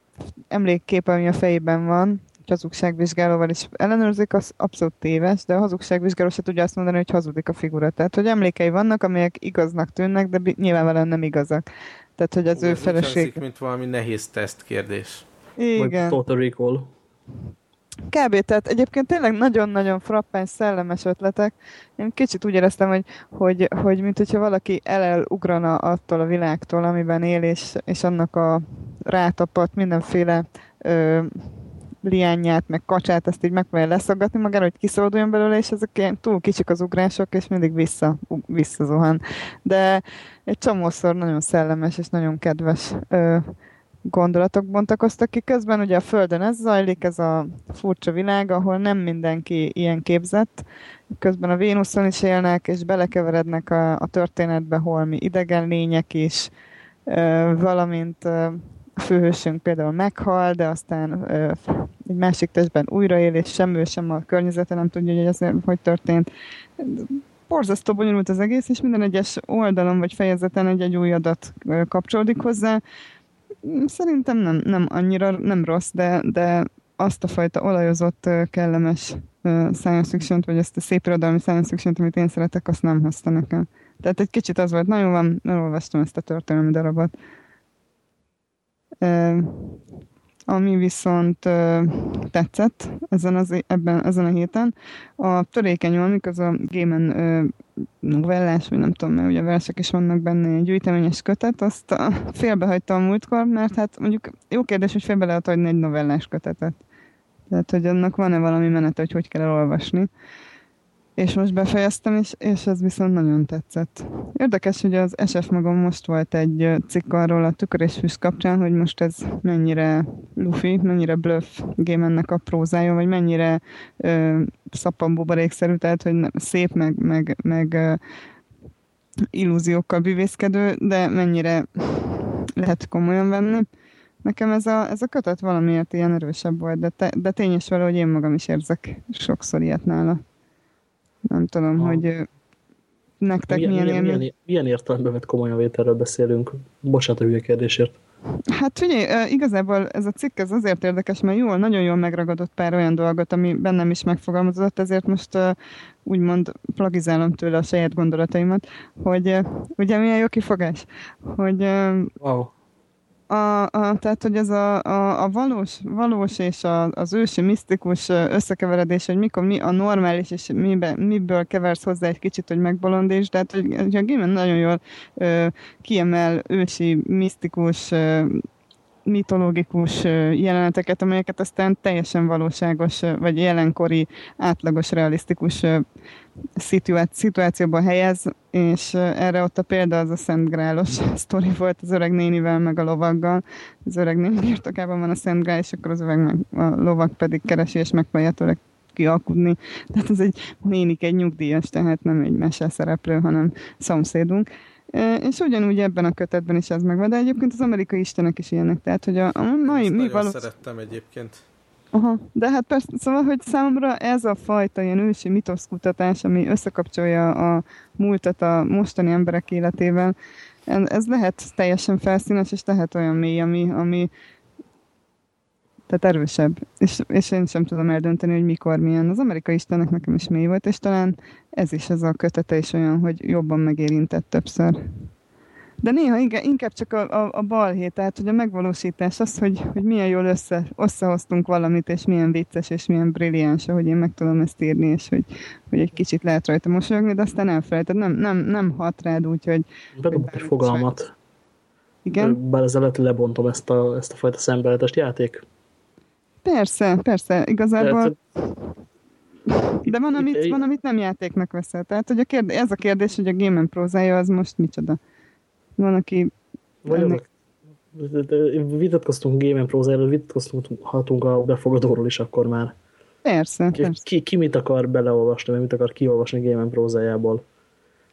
emlékkép, ami a fejében van, hazugságvizsgálóval is ellenőrzik, az abszolút téves, de a hazugságvizsgáló se tudja azt mondani, hogy hazudik a figura. Tehát, hogy emlékei vannak, amelyek igaznak tűnnek, de nyilvánvalóan nem igazak. Tehát, hogy az Hú, ő feleség... mint valami nehéz teszt kérdés. Igen. Total recall. Kb. Tehát egyébként tényleg nagyon-nagyon frappány, szellemes ötletek. Én kicsit úgy éreztem, hogy, hogy, hogy mint hogyha valaki ugrana attól a világtól, amiben él, és, és annak a rátapadt mindenféle ö, liányát, meg kacsát, ezt így megpróbálja leszaggatni magára, hogy kiszabaduljon belőle, és ezek ilyen túl kicsik az ugrások, és mindig vissza, visszazuhan. De egy csomószor nagyon szellemes és nagyon kedves ö, gondolatok bontakoztak ki közben. Ugye a Földön ez zajlik, ez a furcsa világ, ahol nem mindenki ilyen képzett. Közben a Vénuszon is élnek, és belekeverednek a, a történetbe holmi idegen lények is, ö, valamint ö, a főhősünk például meghal, de aztán ö, egy másik testben újraél, és sem sem a környezete nem tudja, hogy ez hogy történt. Borzasztó bonyolult az egész, és minden egyes oldalon vagy fejezeten egy-egy új adat kapcsolódik hozzá. Szerintem nem, nem annyira nem rossz, de, de azt a fajta olajozott, kellemes science fiction vagy ezt a szép irodalmi science fiction amit én szeretek, azt nem hozta nekem. Tehát egy kicsit az volt, nagyon van, elolvastam ezt a történelmi darabot. Ami viszont ö, tetszett ezen, az, ebben, ezen a héten, a törékeny amik az a Gémen novellás, vagy nem tudom, mert ugye versek is vannak benne, egy gyűjteményes kötet, azt a, félbehagytam a múltkor, mert hát mondjuk jó kérdés, hogy félbe lehet adni egy novellás kötetet. Tehát, hogy annak van-e valami menete, hogy hogy kell elolvasni és most befejeztem, és, és ez viszont nagyon tetszett. Érdekes, hogy az SF magam most volt egy cikk arról a tükör és füst kapcsán, hogy most ez mennyire lufi, mennyire bluff gémennek a prózája, vagy mennyire ö, szappanbuborékszerű, tehát hogy szép, meg, meg, meg ö, illúziókkal bűvészkedő, de mennyire lehet komolyan venni. Nekem ez a, ez a kötet valamiért ilyen erősebb volt, de, te, de tényes vele, hogy én magam is érzek sokszor ilyet nála. Nem tudom, ha. hogy nektek milyen, milyen, milyen, milyen, milyen értelemben vett komolyan vételről beszélünk? Bocsánat a hülye kérdésért. Hát figyelj, igazából ez a cikk ez azért érdekes, mert jól, nagyon jól megragadott pár olyan dolgot, ami bennem is megfogalmazott, ezért most úgymond plagizálom tőle a saját gondolataimat, hogy ugye milyen jó kifogás, hogy wow a, a, tehát, hogy ez a, a, a valós, valós és a, az ősi misztikus összekeveredés, hogy mikor mi a normális, és mibe, miből keversz hozzá egy kicsit, hogy megbolondíts, tehát, hogy, hogy a Gaiman nagyon jól ö, kiemel ősi, misztikus, ö, mitológikus jeleneteket, amelyeket aztán teljesen valóságos, vagy jelenkori, átlagos, realisztikus szituációban helyez, és erre ott a példa az a Szent Grálos sztori volt az öreg nénivel, meg a lovaggal. Az öreg néni birtokában van a Szent Grál, és akkor az öreg meg a lovag pedig keresi, és megpróbálja tőle kialkudni. Tehát ez egy nénik, egy nyugdíjas, tehát nem egy mese szereplő, hanem szomszédunk. És ugyanúgy ebben a kötetben is ez megvan, de egyébként az amerikai istenek is ilyenek, tehát hogy a, a mai, mi való... szerettem egyébként. Aha, de hát persze, szóval, hogy számomra ez a fajta ilyen ősi mitoszkutatás, ami összekapcsolja a múltat a mostani emberek életével, ez lehet teljesen felszínes, és lehet olyan mély, ami, ami tehát erősebb. És, és én sem tudom eldönteni, hogy mikor milyen. Az amerikai istenek nekem is mély volt, és talán ez is, ez a kötete is olyan, hogy jobban megérintett többször. De néha igen, inkább csak a, a, a balhé, tehát hogy a megvalósítás az, hogy, hogy milyen jól össze, összehoztunk valamit, és milyen vicces, és milyen brilliáns, hogy én meg tudom ezt írni, és hogy, hogy egy kicsit lehet rajta mosolyogni, de aztán elfelejted, nem, nem, nem hat rád úgy, hogy... Bedobok egy fogalmat. Igen? Bár ezzel lehet lebontom ezt a, ezt a fajta szembeletest játék. Persze, persze, igazából... De van amit, van, amit nem játéknak veszel. Tehát, hogy a kérdés, ez a kérdés, hogy a Game prózája az most micsoda. Van, aki... Vagy ennek... vitatkoztunk Game prózájáról, vitatkoztunk a befogadóról is akkor már. Persze, ki, persze. Ki, ki mit akar beleolvasni, vagy mit akar kiolvasni Game prózájából?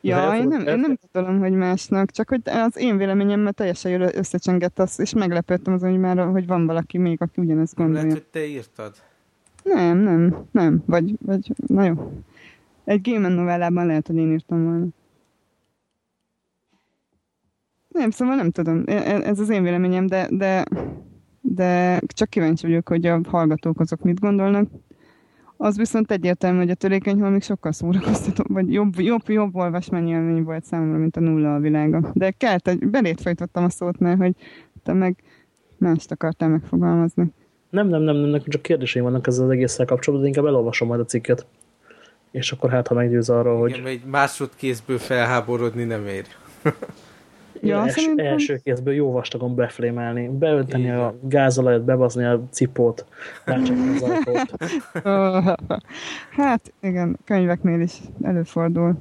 Ja, én nem, én nem gondolom, hogy másnak, csak hogy az én véleményemmel teljesen jól összecsengett az, és meglepődtem azon, hogy már hogy van valaki még, aki ugyanezt gondolja. Lehet, hogy te írtad? Nem, nem, nem. Vagy, vagy na jó. Egy Game novellában lehet, hogy én írtam volna. Nem, szóval nem tudom. E, e, ez az én véleményem, de, de, de csak kíváncsi vagyok, hogy a hallgatók azok mit gondolnak. Az viszont egyértelmű, hogy a törékeny még sokkal szórakoztató, vagy jobb, jobb, jobb olvasmányi élmény volt számomra, mint a nulla a világa. De kellett, hogy belét folytottam a szót, mert hogy te meg mást akartál megfogalmazni. Nem, nem, nem, nem, nekem csak kérdéseim vannak ezzel az egésszel kapcsolatban, de inkább elolvasom majd a cikket. És akkor hát, ha meggyőz arra, hogy... Igen, egy másodkézből felháborodni nem ér. Ja, els, szerintem... első kézből jó vastagon beflémelni, beönteni Igen. a gázolajat, bebazni a cipót, rácsapni az ajtót. hát igen, könyveknél is előfordul.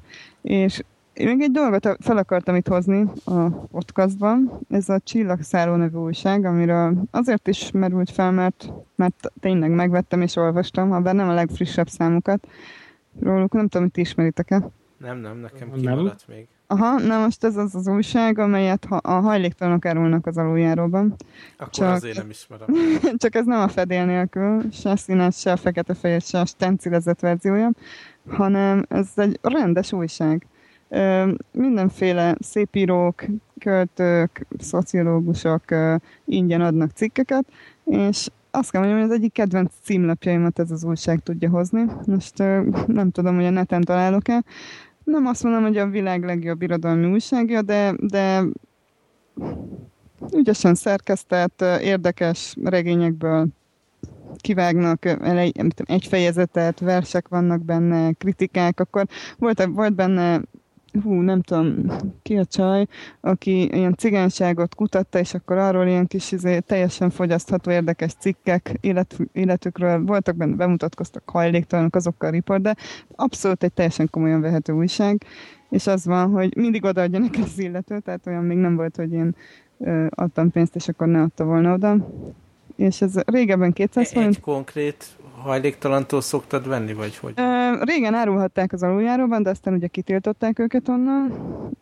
És én még egy dolgot fel akartam itt hozni a podcastban, ez a Csillagszálló nevű újság, amiről azért is merült fel, mert, mert tényleg megvettem és olvastam, ha bár nem a legfrissebb számukat. Róluk nem tudom, hogy ti ismeritek-e. Nem, nem, nekem kimaradt nem. még. Aha, na most ez az az újság, amelyet ha, a hajléktalanok árulnak az aluljáróban. Akkor csak, azért nem ismerem. csak ez nem a fedél nélkül, se színes, se a fekete-fehér, se a stencilezett verziója, hanem ez egy rendes újság. Mindenféle szépírók, költők, szociológusok ingyen adnak cikkeket, és azt kell mondjam, hogy az egyik kedvenc címlapjaimat ez az újság tudja hozni. Most nem tudom, hogy a neten találok-e, nem azt mondom, hogy a világ legjobb irodalmi újságja, de, de ügyesen szerkesztett, érdekes regényekből kivágnak egy fejezetet, versek vannak benne, kritikák, akkor volt, volt benne hú, nem tudom, ki a csaj, aki ilyen cigányságot kutatta, és akkor arról ilyen kis izé, teljesen fogyasztható érdekes cikkek élet, életükről voltak benne, bemutatkoztak hajléktalanok, azokkal riport, de abszolút egy teljesen komolyan vehető újság, és az van, hogy mindig odaadja neki az illető, tehát olyan még nem volt, hogy én ö, adtam pénzt, és akkor ne adta volna oda. És ez régebben 200 forint. Egy konkrét hajléktalantól szoktad venni, vagy hogy? Régen árulhatták az aluljáróban, de aztán ugye kitiltották őket onnan,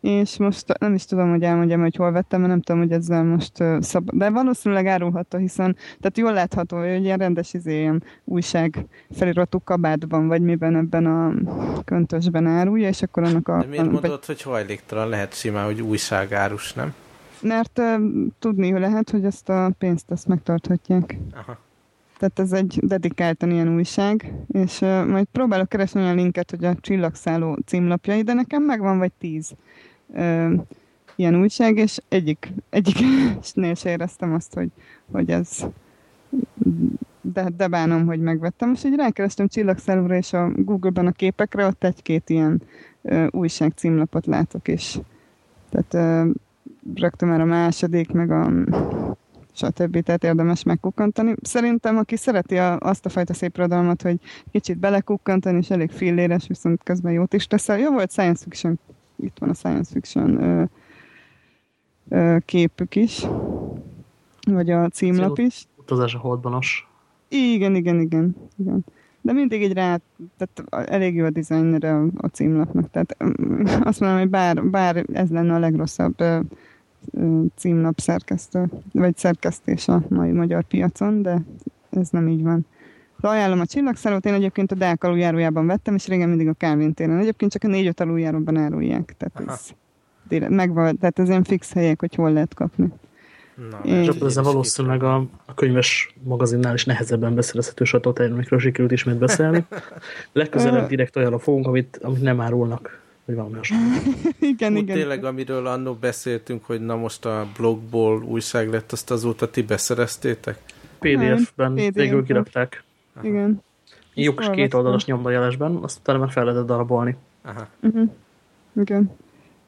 és most nem is tudom, hogy elmondjam, hogy hol vettem, mert nem tudom, hogy ezzel most szab... De valószínűleg árulhatta, hiszen tehát jól látható, hogy ilyen rendes izé, ilyen újság feliratú kabátban, vagy miben ebben a köntösben árulja, és akkor annak a... De miért mondod, hogy hajléktalan lehet simán, hogy újságárus, nem? Mert uh, tudni lehet, hogy ezt a pénzt ezt megtarthatják. Aha. Tehát ez egy dedikáltan ilyen újság, és uh, majd próbálok keresni olyan linket, hogy a csillagszálló címlapjai, de nekem megvan vagy tíz uh, ilyen újság, és egyik, egyiknél se éreztem azt, hogy, hogy ez de, de bánom, hogy megvettem. Most így rákerestem csillagszállóra, és a Google-ben a képekre ott egy-két ilyen uh, újság címlapot látok, és tehát uh, rögtön már a második, meg a stb. Tehát érdemes megkukkantani. Szerintem, aki szereti a, azt a fajta szép irodalmat, hogy kicsit belekukkantani, és elég filléres, viszont közben jót is teszel. Jó volt science fiction, itt van a science fiction ö, ö, képük is, vagy a címlap is. Utazás a holdbanos. Igen, igen, igen, igen. De mindig egy rá, tehát elég jó a dizájnere a, a címlapnak. Tehát azt mondom, hogy bár, bár ez lenne a legrosszabb címlap szerkesztő, vagy szerkesztés a mai magyar piacon, de ez nem így van. De ajánlom a csillagszállót, én egyébként a Dák aluljárójában vettem, és régen mindig a Calvin téren. Egyébként csak a négy-öt aluljáróban árulják, tehát ez megvan, tehát ez ilyen fix helyek, hogy hol lehet kapni. Na, és akkor ezzel valószínűleg a, a könyves magazinnál is nehezebben beszerezhető sajtótermékről sikerült ismét beszélni. Legközelebb direkt olyanra fogunk, amit, amit nem árulnak vagy valami igen, Úgy igen. Tényleg, amiről annó beszéltünk, hogy na most a blogból újság lett, azt azóta ti beszereztétek? PDF-ben PDF végül kirakták. Aha. Igen. Jó kis két oldalas nyomdajelesben, azt utána már fel lehetett darabolni. Aha. Uh-huh. Igen.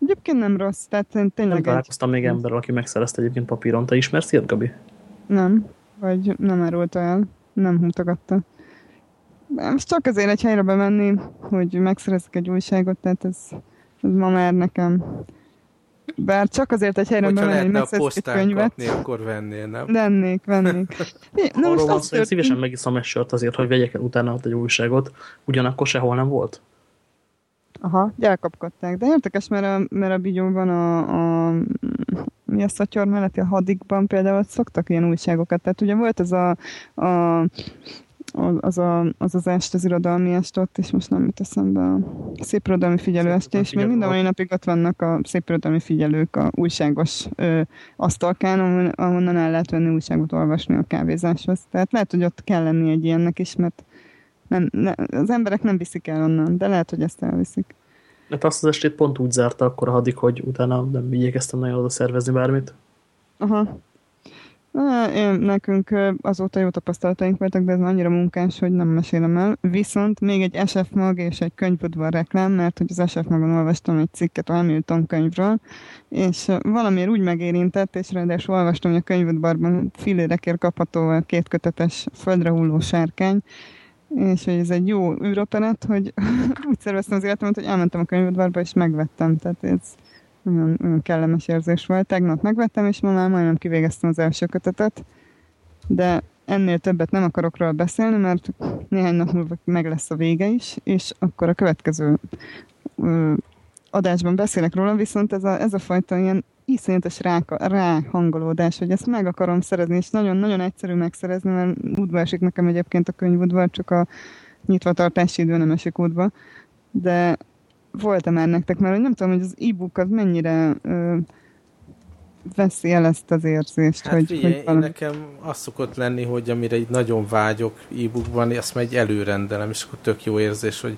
Egyébként nem rossz, tehát tényleg Nem találkoztam egy... még emberrel, aki megszerezte egyébként papíron. Te ismersz ilyet, Gabi? Nem, vagy nem árulta el, nem mutogatta. Most csak azért egy helyre bemenni, hogy megszerezzek egy újságot, tehát ez, ez ma már nekem Bár csak azért egy helyre bemenni, hogy megszedsz egy könyvet. Kapni, akkor vennél, nem? Vennék, vennék. Nem, Arról van szó, szívesen megiszom egy sört azért, hogy vegyek el utána egy újságot. Ugyanakkor sehol nem volt. Aha, elkapkodták. De érdekes, mert a, mert a bigyóban a, a mi a szatyor melletti a hadikban például szoktak ilyen újságokat. Tehát ugye volt ez a, a az, a, az az est, az irodalmi est ott, és most nem jut eszembe a szép irodalmi figyelő este, és még minden mai napig ott vannak a szép irodalmi figyelők a újságos ö, asztalkán, ahonnan el lehet venni újságot olvasni a kávézáshoz. Tehát lehet, hogy ott kell lenni egy ilyennek is, mert nem, ne, az emberek nem viszik el onnan, de lehet, hogy ezt elviszik. Hát azt az estét pont úgy zárta akkor a hadik, hogy utána nem igyekeztem nagyon oda szervezni bármit. Aha. Nekünk azóta jó tapasztalataink voltak, de ez annyira munkás, hogy nem mesélem el. Viszont még egy SF mag és egy könyvudvar reklám, mert hogy az SF magon olvastam egy cikket a Hamilton könyvről, és valamiért úgy megérintett, és ráadásul olvastam, hogy a könyvudvarban filérekért kapható két kötetes földre hulló sárkány, és hogy ez egy jó űroperett, hogy úgy szerveztem az életemet, hogy elmentem a könyvudvarba, és megvettem. Tehát ez nagyon, nagyon kellemes érzés volt. Tegnap megvettem, és ma már majdnem kivégeztem az első kötetet, de ennél többet nem akarok róla beszélni, mert néhány nap múlva meg lesz a vége is, és akkor a következő ö, adásban beszélek róla, viszont ez a, ez a fajta ilyen iszonyatos rá, ráhangolódás, hogy ezt meg akarom szerezni, és nagyon-nagyon egyszerű megszerezni, mert útba esik nekem egyébként a könyvudvar, csak a nyitvatartási idő nem esik útba, de volt-e már nektek, mert nem tudom, hogy az e-book az mennyire ö, veszi el ezt az érzést. Hát hogy, figyelj, hogy valami... nekem az szokott lenni, hogy amire így nagyon vágyok e-bookban, azt megy előrendelem, és akkor tök jó érzés, hogy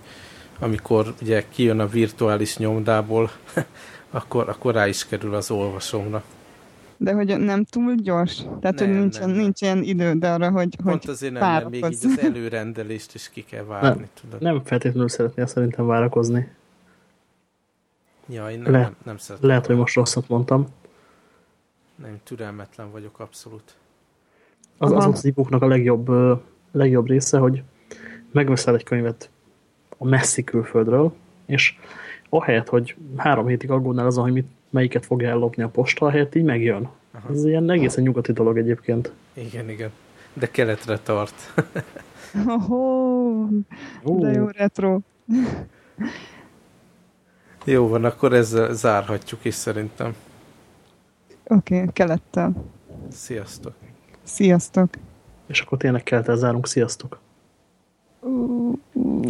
amikor ugye kijön a virtuális nyomdából, akkor, akkor rá is kerül az olvasomra. De hogy nem túl gyors? Tehát, nem, hogy nincs, nem, nincs ilyen idő arra, hogy Pont hogy azért nem, mert még így az előrendelést is ki kell várni. Nem, tudod. nem feltétlenül szeretnél szerintem várakozni. Ja, én nem, Le, nem, nem szeretem. Lehet, hogy most rosszat mondtam. Nem, türelmetlen vagyok abszolút. Az, az az e a legjobb, legjobb része, hogy megveszel egy könyvet a messzi külföldről, és ahelyett, hogy három hétig aggódnál azon, hogy mit, melyiket fogja ellopni a posta, ahelyett így megjön. Aha. Ez ilyen egészen nyugati dolog egyébként. Igen, igen. De keletre tart. oh, de jó retro. Jó van, akkor ezzel zárhatjuk is szerintem. Oké, okay, kelettel. Sziasztok. Sziasztok. És akkor tényleg kelettel zárunk. Sziasztok. Uh, uh.